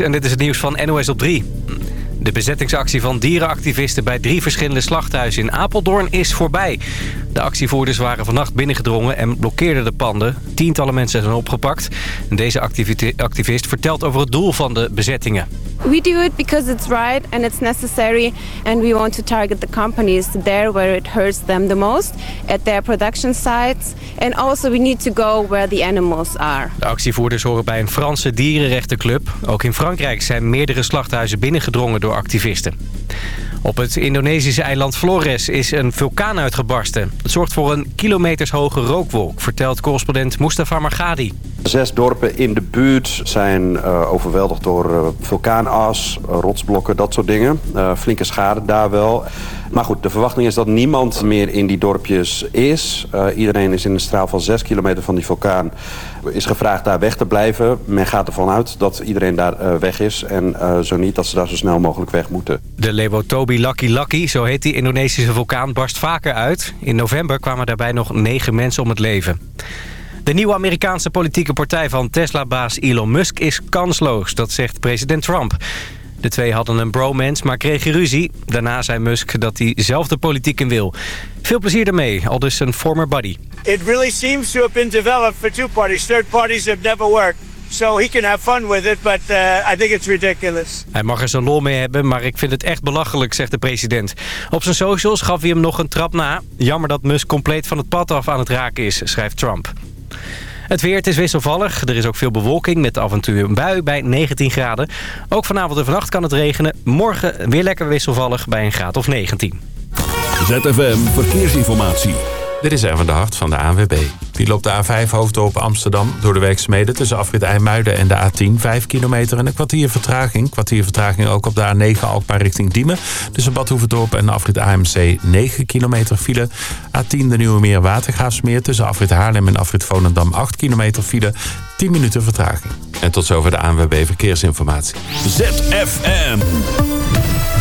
En dit is het nieuws van NOS op 3. De bezettingsactie van dierenactivisten bij drie verschillende slachthuizen in Apeldoorn is voorbij. De actievoerders waren vannacht binnengedrongen en blokkeerden de panden. Tientallen mensen zijn opgepakt. Deze activist vertelt over het doel van de bezettingen. We do it because it's right and it's necessary and we want to target the companies there where it hurts them the most at their production sites and also we need to go where the animals are. De actievoerders horen bij een Franse dierenrechtenclub. Ook in Frankrijk zijn meerdere slachthuizen binnengedrongen door activisten. Op het Indonesische eiland Flores is een vulkaan uitgebarsten. Het zorgt voor een kilometershoge rookwolk, vertelt correspondent Mustafa Margadi. Zes dorpen in de buurt zijn uh, overweldigd door uh, vulkaanas, rotsblokken, dat soort dingen. Uh, flinke schade daar wel. Maar goed, de verwachting is dat niemand meer in die dorpjes is. Uh, iedereen is in een straal van 6 kilometer van die vulkaan. Is gevraagd daar weg te blijven. Men gaat ervan uit dat iedereen daar uh, weg is. En zo niet dat ze daar zo snel mogelijk weg moeten. De Lewotobi Lucky Lucky, zo heet die Indonesische vulkaan, barst vaker uit. In november kwamen daarbij nog 9 mensen om het leven. De nieuwe Amerikaanse politieke partij van Tesla-baas Elon Musk is kansloos. Dat zegt president Trump. De twee hadden een bromance, maar kregen ruzie. Daarna zei Musk dat hij zelf de politiek in wil. Veel plezier ermee, al dus een former buddy. It really seems to have been developed for two parties. Third parties have never worked. So he can have fun with it, but uh, I think it's ridiculous. Hij mag er zijn lol mee hebben, maar ik vind het echt belachelijk, zegt de president. Op zijn socials gaf hij hem nog een trap na. Jammer dat Musk compleet van het pad af aan het raken is, schrijft Trump. Het weer, is wisselvallig. Er is ook veel bewolking met af en toe een bui bij 19 graden. Ook vanavond en vannacht kan het regenen. Morgen weer lekker wisselvallig bij een graad of 19. ZFM Verkeersinformatie. Dit is Erwin de Hart van de ANWB. Die loopt de A5 hoofddorp Amsterdam door de werkzaamheden tussen afrit IJmuiden en de A10. 5 kilometer en een kwartier vertraging. Kwartier vertraging ook op de A9 Alkmaar richting Diemen. Tussen Bad Hoeverdorp en afrit AMC 9 kilometer file. A10 de Nieuwe Meer Watergraafsmeer tussen afrit Haarlem en afrit Volendam 8 kilometer file. 10 minuten vertraging. En tot zover de ANWB Verkeersinformatie. ZFM.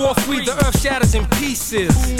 war free, the earth shatters in pieces.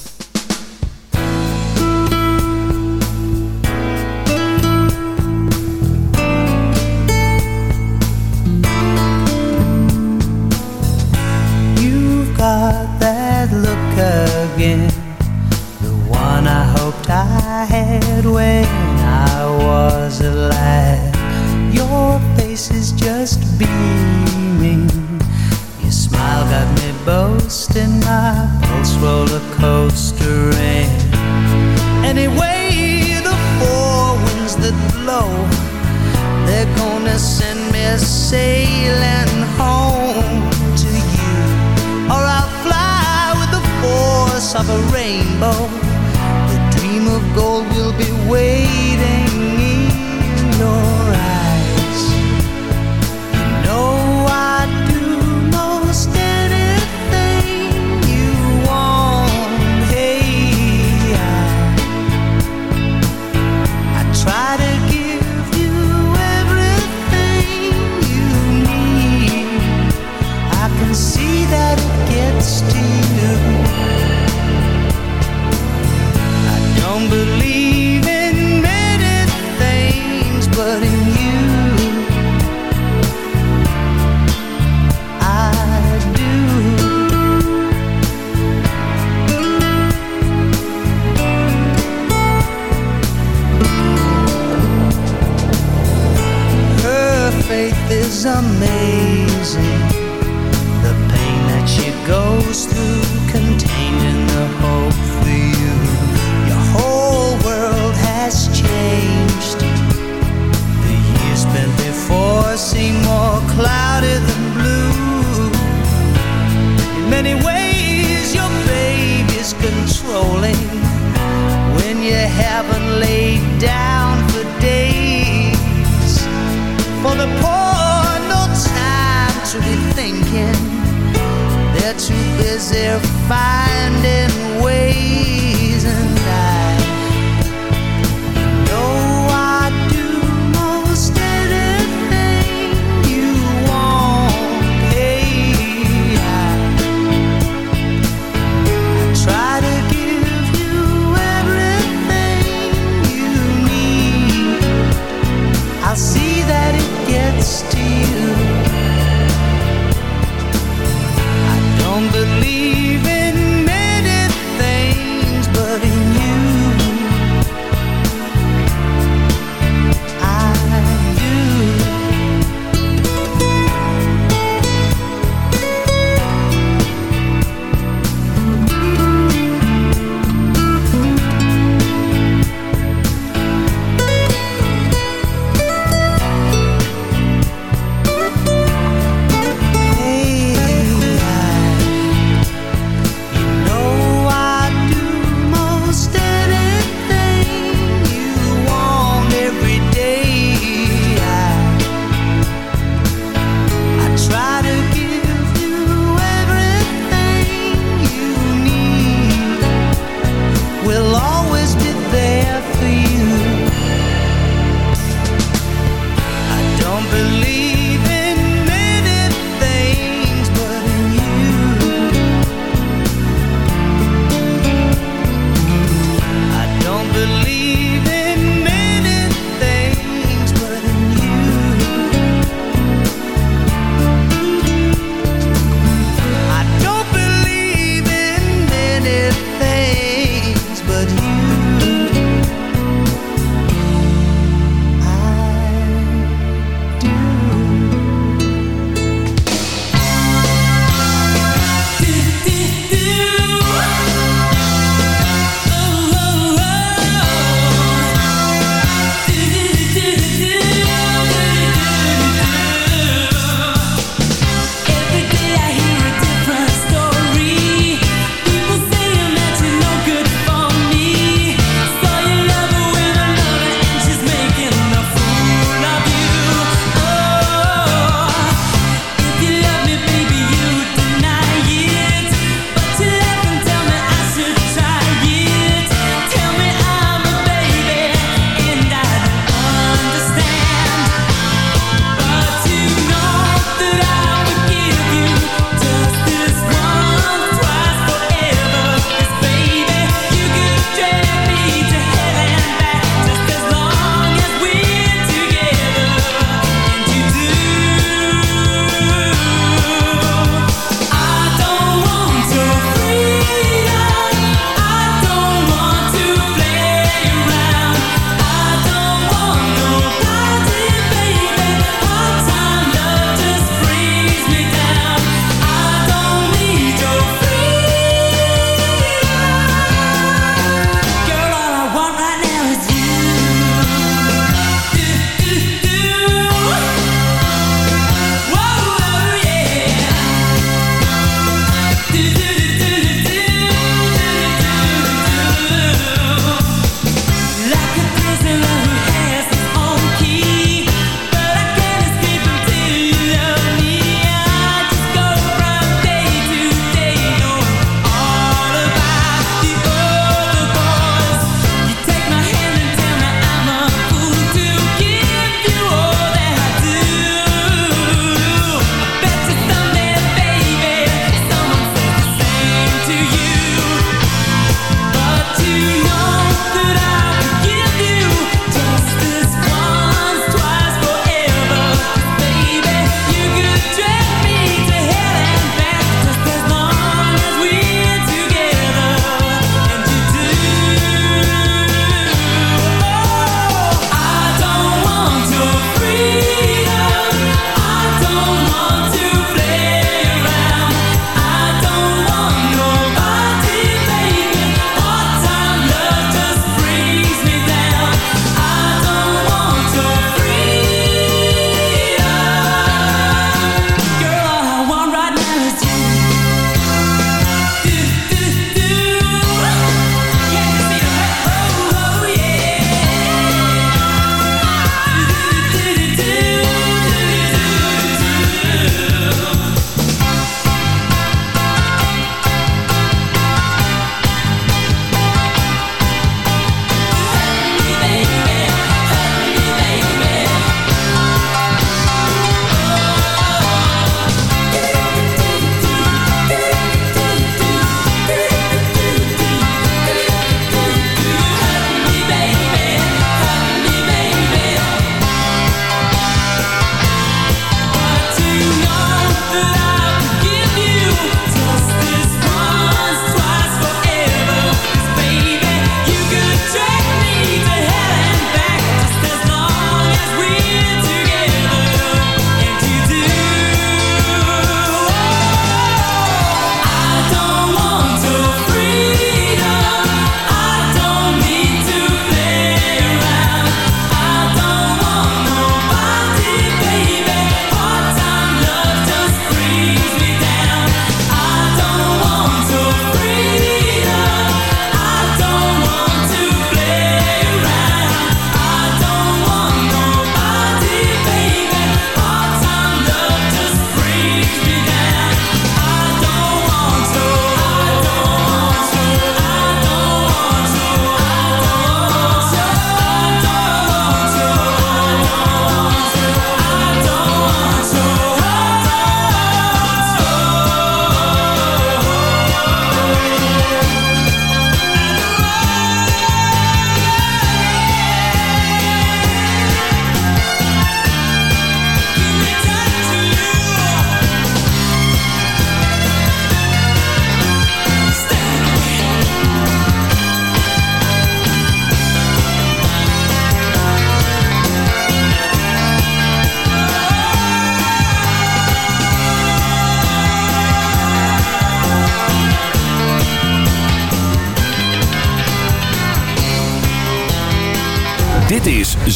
on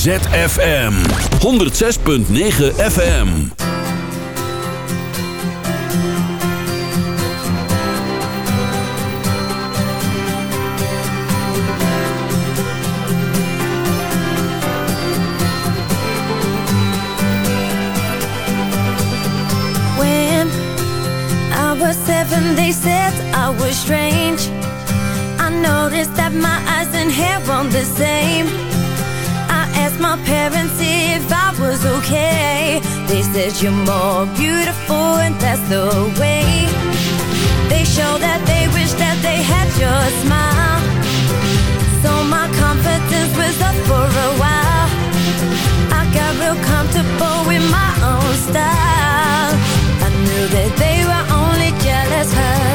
ZFM. 106.9 FM. When I was seven, they said I was strange. I noticed that my eyes and hair weren't the same. asked my parents if I was okay. They said you're more beautiful and that's the way. They showed that they wished that they had your smile. So my confidence was up for a while. I got real comfortable with my own style. I knew that they were only jealous her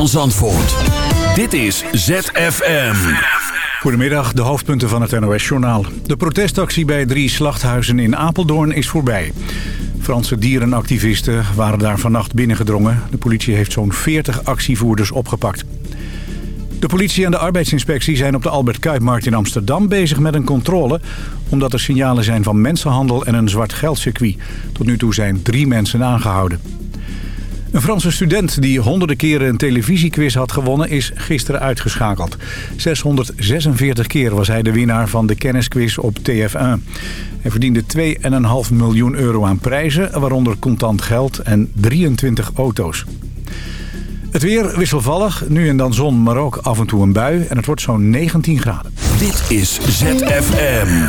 van Zandvoort. Dit is ZFM. Goedemiddag, de hoofdpunten van het NOS-journaal. De protestactie bij drie slachthuizen in Apeldoorn is voorbij. Franse dierenactivisten waren daar vannacht binnengedrongen. De politie heeft zo'n 40 actievoerders opgepakt. De politie en de arbeidsinspectie zijn op de Albert Kuipmarkt in Amsterdam bezig met een controle... omdat er signalen zijn van mensenhandel en een zwart geldcircuit. Tot nu toe zijn drie mensen aangehouden. Een Franse student die honderden keren een televisiequiz had gewonnen... is gisteren uitgeschakeld. 646 keer was hij de winnaar van de kennisquiz op TF1. Hij verdiende 2,5 miljoen euro aan prijzen... waaronder contant geld en 23 auto's. Het weer wisselvallig, nu en dan zon, maar ook af en toe een bui. En het wordt zo'n 19 graden. Dit is ZFM.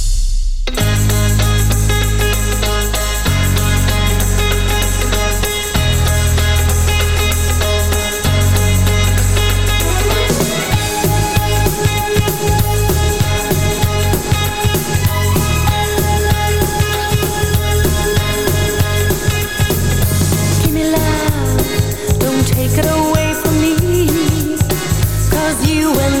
'Cause you and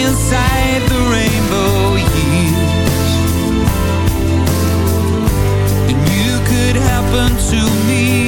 inside the rainbow years. And you could happen to me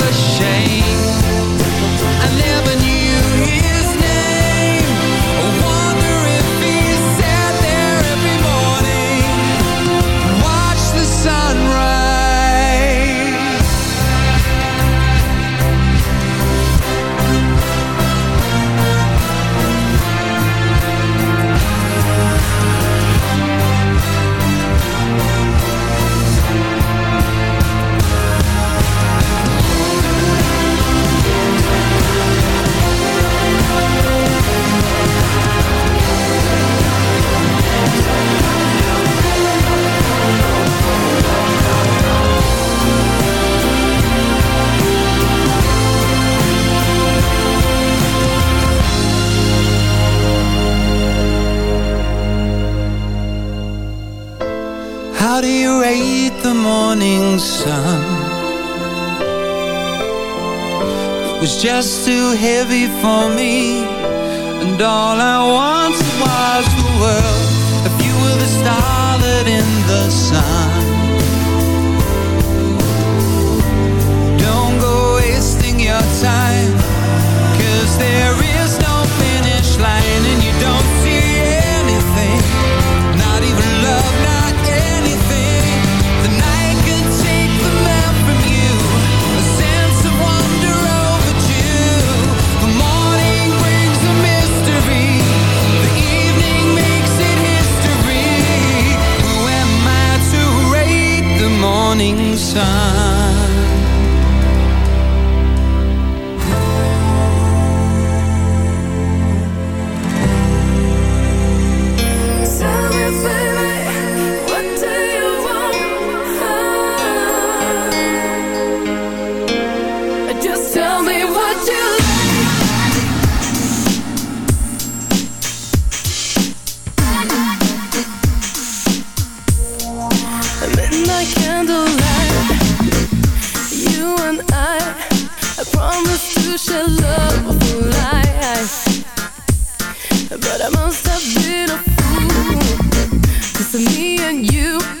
too heavy for me. You share love But I must have been a fool. Cause me and you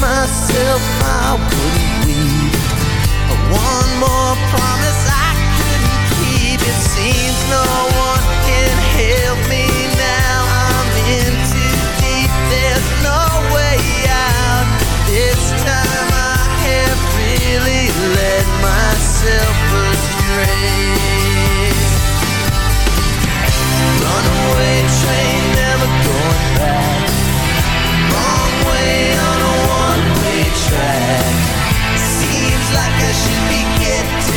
myself I wouldn't leave One more promise I couldn't keep. It seems no one can help me now. I'm in too deep, there's no way out. This time I have really let myself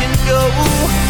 can go.